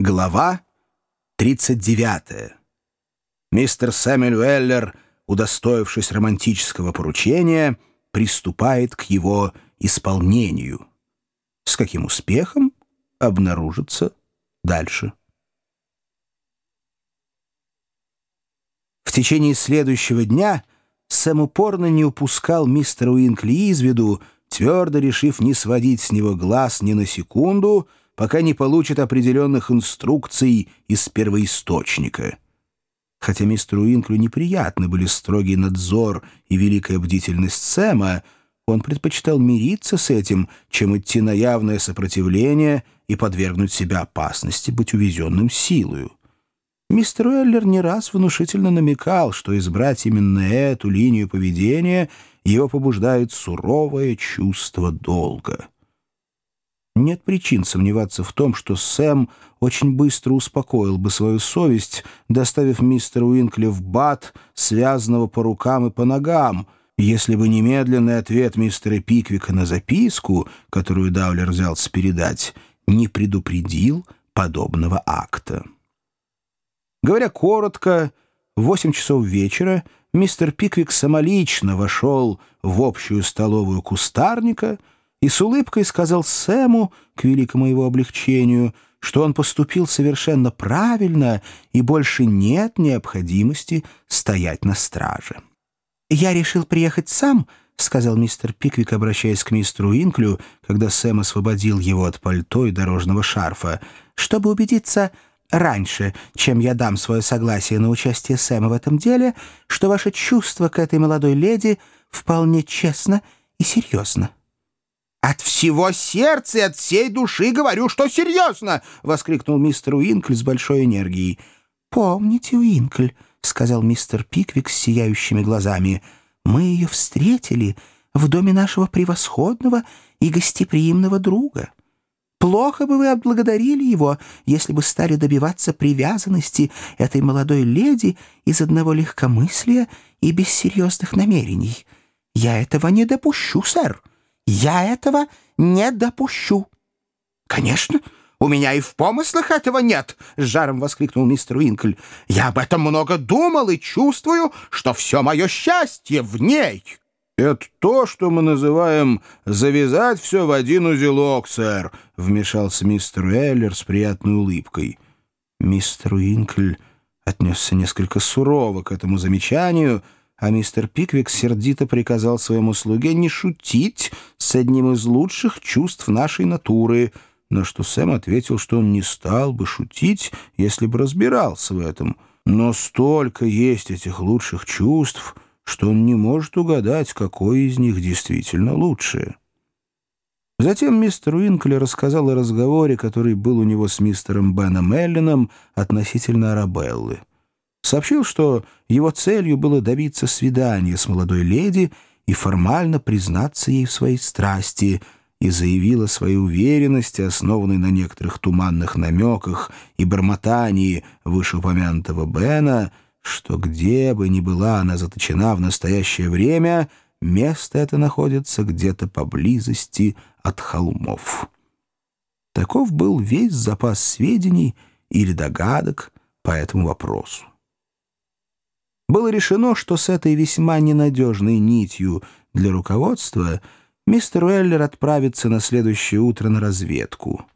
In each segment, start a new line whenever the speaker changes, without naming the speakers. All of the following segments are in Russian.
Глава 39. Мистер Сэмюэл Уэллер, удостоившись романтического поручения, приступает к его исполнению. С каким успехом обнаружится дальше. В течение следующего дня Сэм упорно не упускал мистера Уинкли из виду, твердо решив не сводить с него глаз ни на секунду — пока не получит определенных инструкций из первоисточника. Хотя мистеру Инклю неприятны были строгий надзор и великая бдительность Сэма, он предпочитал мириться с этим, чем идти на явное сопротивление и подвергнуть себя опасности быть увезенным силою. Мистер Уэллер не раз внушительно намекал, что избрать именно эту линию поведения его побуждает суровое чувство долга. Нет причин сомневаться в том, что Сэм очень быстро успокоил бы свою совесть, доставив мистера Уинкли в бат, связанного по рукам и по ногам, если бы немедленный ответ мистера Пиквика на записку, которую Даулер взялся передать, не предупредил подобного акта. Говоря коротко, в восемь часов вечера мистер Пиквик самолично вошел в общую столовую кустарника — и с улыбкой сказал Сэму, к великому его облегчению, что он поступил совершенно правильно и больше нет необходимости стоять на страже. «Я решил приехать сам», — сказал мистер Пиквик, обращаясь к мистеру Инклю, когда Сэм освободил его от пальто и дорожного шарфа, «чтобы убедиться раньше, чем я дам свое согласие на участие Сэма в этом деле, что ваше чувство к этой молодой леди вполне честно и серьезно».
«От всего сердца и от всей души говорю, что серьезно!» — воскликнул мистер Уинкль с большой энергией.
«Помните, Уинкль», — сказал мистер Пиквик с сияющими глазами, — «мы ее встретили в доме нашего превосходного и гостеприимного друга. Плохо бы вы отблагодарили его, если бы стали добиваться привязанности этой молодой леди из одного легкомыслия и без серьезных намерений. Я этого не допущу, сэр». Я этого не допущу».
«Конечно, у меня и в помыслах этого нет», — с жаром воскликнул мистер Уинкль. «Я об этом много думал и чувствую, что все мое счастье в ней».
«Это то, что мы называем «завязать все в один узелок, сэр», — вмешался мистер Эллер с приятной улыбкой. Мистер Уинкль отнесся несколько сурово к этому замечанию — а мистер Пиквик сердито приказал своему слуге не шутить с одним из лучших чувств нашей натуры, на что Сэм ответил, что он не стал бы шутить, если бы разбирался в этом. Но столько есть этих лучших чувств, что он не может угадать, какое из них действительно лучшее. Затем мистер Уинкли рассказал о разговоре, который был у него с мистером Беном Эллином относительно Арабеллы сообщил, что его целью было добиться свидания с молодой леди и формально признаться ей в своей страсти, и заявил о своей уверенности, основанной на некоторых туманных намеках и бормотании вышеупомянутого Бена, что где бы ни была она заточена в настоящее время, место это находится где-то поблизости от холмов. Таков был весь запас сведений или догадок по этому вопросу. Было решено, что с этой весьма ненадежной нитью для руководства мистер Уэллер отправится на следующее утро на разведку.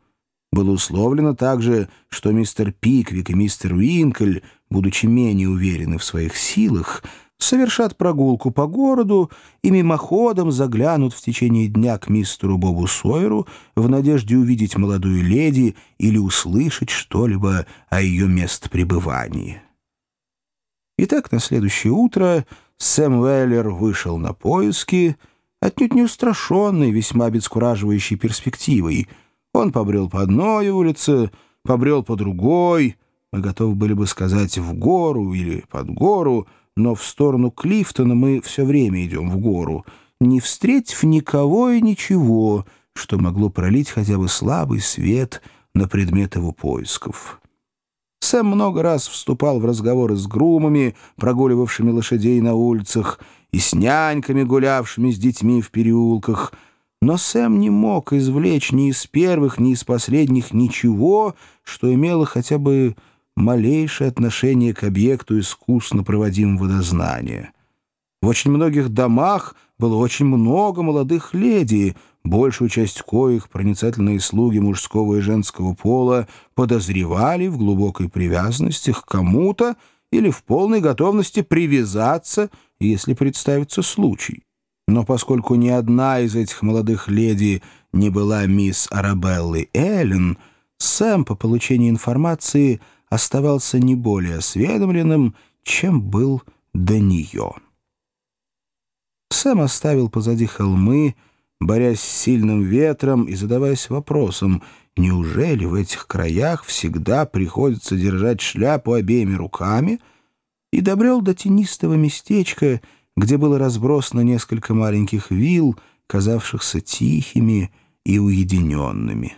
Было условлено также, что мистер Пиквик и мистер Уинкль, будучи менее уверены в своих силах, совершат прогулку по городу и мимоходом заглянут в течение дня к мистеру Бобу Сойеру в надежде увидеть молодую леди или услышать что-либо о ее местопребывании. Итак, на следующее утро Сэм Уэллер вышел на поиски, отнюдь не устрашенный весьма обескураживающей перспективой. Он побрел по одной улице, побрел по другой, мы готовы были бы сказать «в гору» или «под гору», но в сторону Клифтона мы все время идем в гору, не встретив никого и ничего, что могло пролить хотя бы слабый свет на предмет его поисков. Сэм много раз вступал в разговоры с грумами, прогуливавшими лошадей на улицах, и с няньками, гулявшими с детьми в переулках, Но Сэм не мог извлечь ни из первых, ни из последних ничего, что имело хотя бы малейшее отношение к объекту искусно проводимого дознания. В очень многих домах было очень много молодых леди, большую часть коих проницательные слуги мужского и женского пола подозревали в глубокой привязанности к кому-то или в полной готовности привязаться, если представится случай. Но поскольку ни одна из этих молодых леди не была мисс Арабеллы Эллен, Сэм по получении информации оставался не более осведомленным, чем был до нее. Сэм оставил позади холмы, борясь с сильным ветром и задаваясь вопросом, неужели в этих краях всегда приходится держать шляпу обеими руками, и добрел до тенистого местечка, где было разбросано несколько маленьких вилл, казавшихся тихими и уединенными.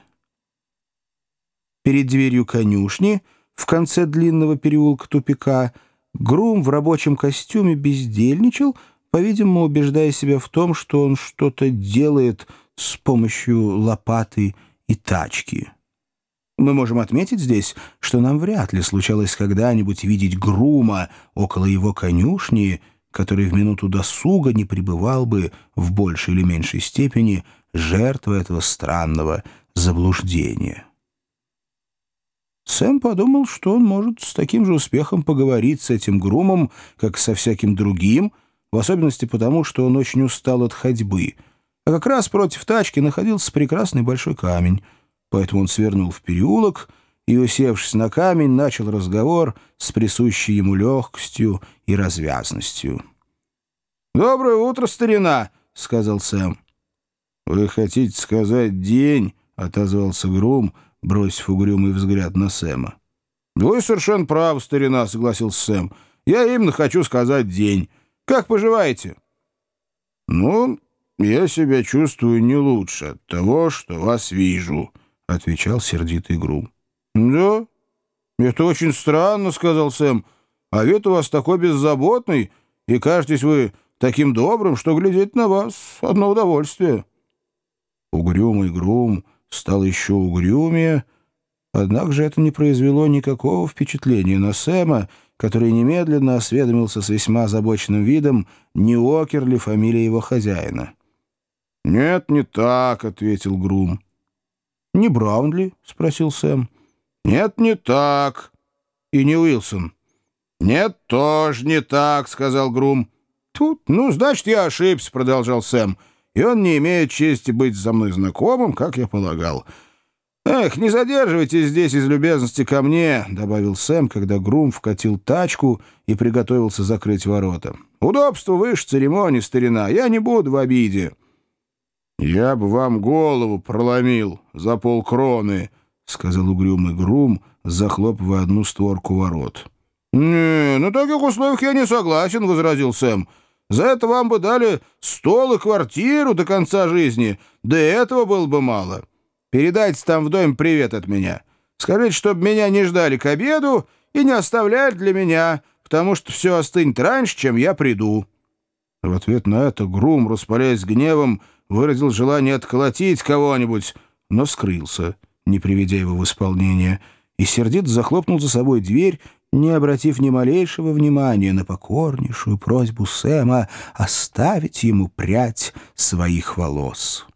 Перед дверью конюшни, в конце длинного переулка тупика, Грум в рабочем костюме бездельничал, по-видимому, убеждая себя в том, что он что-то делает с помощью лопаты и тачки. Мы можем отметить здесь, что нам вряд ли случалось когда-нибудь видеть Грума около его конюшни, который в минуту досуга не пребывал бы в большей или меньшей степени жертвой этого странного заблуждения. Сэм подумал, что он может с таким же успехом поговорить с этим Грумом, как со всяким другим, в особенности потому, что он очень устал от ходьбы, а как раз против тачки находился прекрасный большой камень, поэтому он свернул в переулок и, усевшись на камень, начал разговор с присущей ему легкостью и развязностью. «Доброе утро, старина!» — сказал Сэм. «Вы хотите сказать день?» — отозвался Грум, бросив угрюмый взгляд на Сэма. «Вы совершенно правы, старина», — согласился Сэм. «Я именно хочу сказать день. Как поживаете?» «Ну, я себя чувствую не лучше от того, что вас вижу», — отвечал сердитый Грум. «Да? Это очень странно», — сказал Сэм. «А вид у вас такой беззаботный, и кажетесь вы таким добрым, что глядеть на вас — одно удовольствие». Угрюмый Грум стал еще угрюмее, однако же это не произвело никакого впечатления на Сэма, который немедленно осведомился с весьма озабоченным видом, не Окер ли фамилия его хозяина. «Нет, не так», — ответил Грум. «Не Браунли?» — спросил Сэм. «Нет, не так. И не Уилсон». «Нет, тоже не так», — сказал Грум. «Тут, ну, значит, я ошибся», — продолжал Сэм. «И он не имеет чести быть со мной знакомым, как я полагал». «Эх, не задерживайтесь здесь из любезности ко мне», — добавил Сэм, когда Грум вкатил тачку и приготовился закрыть ворота. «Удобство выше церемонии, старина. Я не буду в обиде». «Я бы вам голову проломил за полкроны», — сказал угрюмый Грум, захлопывая одну створку ворот. «Не, на таких условиях я не согласен», — возразил Сэм. «За это вам бы дали стол и квартиру до конца жизни. Да этого было бы мало. Передайте там в доме привет от меня. Скажите, чтобы меня не ждали к обеду и не оставляли для меня, потому что все остынет раньше, чем я приду». В ответ на это Грум, распаляясь гневом, — выразил желание отколотить кого-нибудь, но скрылся, не приведя его в исполнение, и сердито захлопнул за собой дверь, не обратив ни малейшего внимания на покорнейшую просьбу Сэма оставить ему прядь своих волос.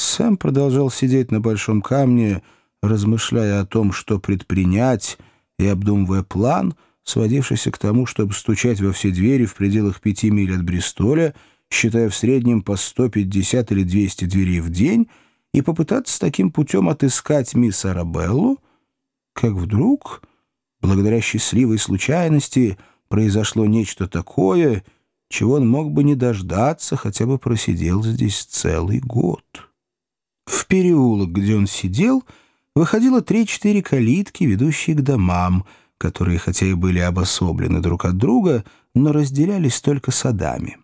Сэм продолжал сидеть на большом камне, размышляя о том, что предпринять, и обдумывая план, сводившийся к тому, чтобы стучать во все двери в пределах пяти миль от Бристоля — считая в среднем по 150 или 200 дверей в день, и попытаться таким путем отыскать мисс Арабеллу, как вдруг, благодаря счастливой случайности, произошло нечто такое, чего он мог бы не дождаться, хотя бы просидел здесь целый год. В переулок, где он сидел, выходило три-четыре калитки, ведущие к домам, которые, хотя и были обособлены друг от друга, но разделялись только садами.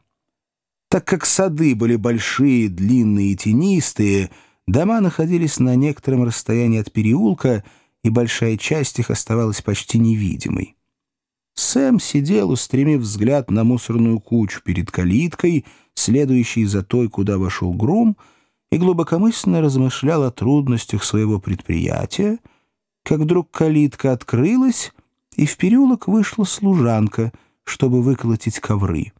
Так как сады были большие, длинные и тенистые, дома находились на некотором расстоянии от переулка, и большая часть их оставалась почти невидимой. Сэм сидел, устремив взгляд на мусорную кучу перед калиткой, следующей за той, куда вошел Грум, и глубокомысленно размышлял о трудностях своего предприятия, как вдруг калитка открылась, и в переулок вышла служанка, чтобы выколотить ковры.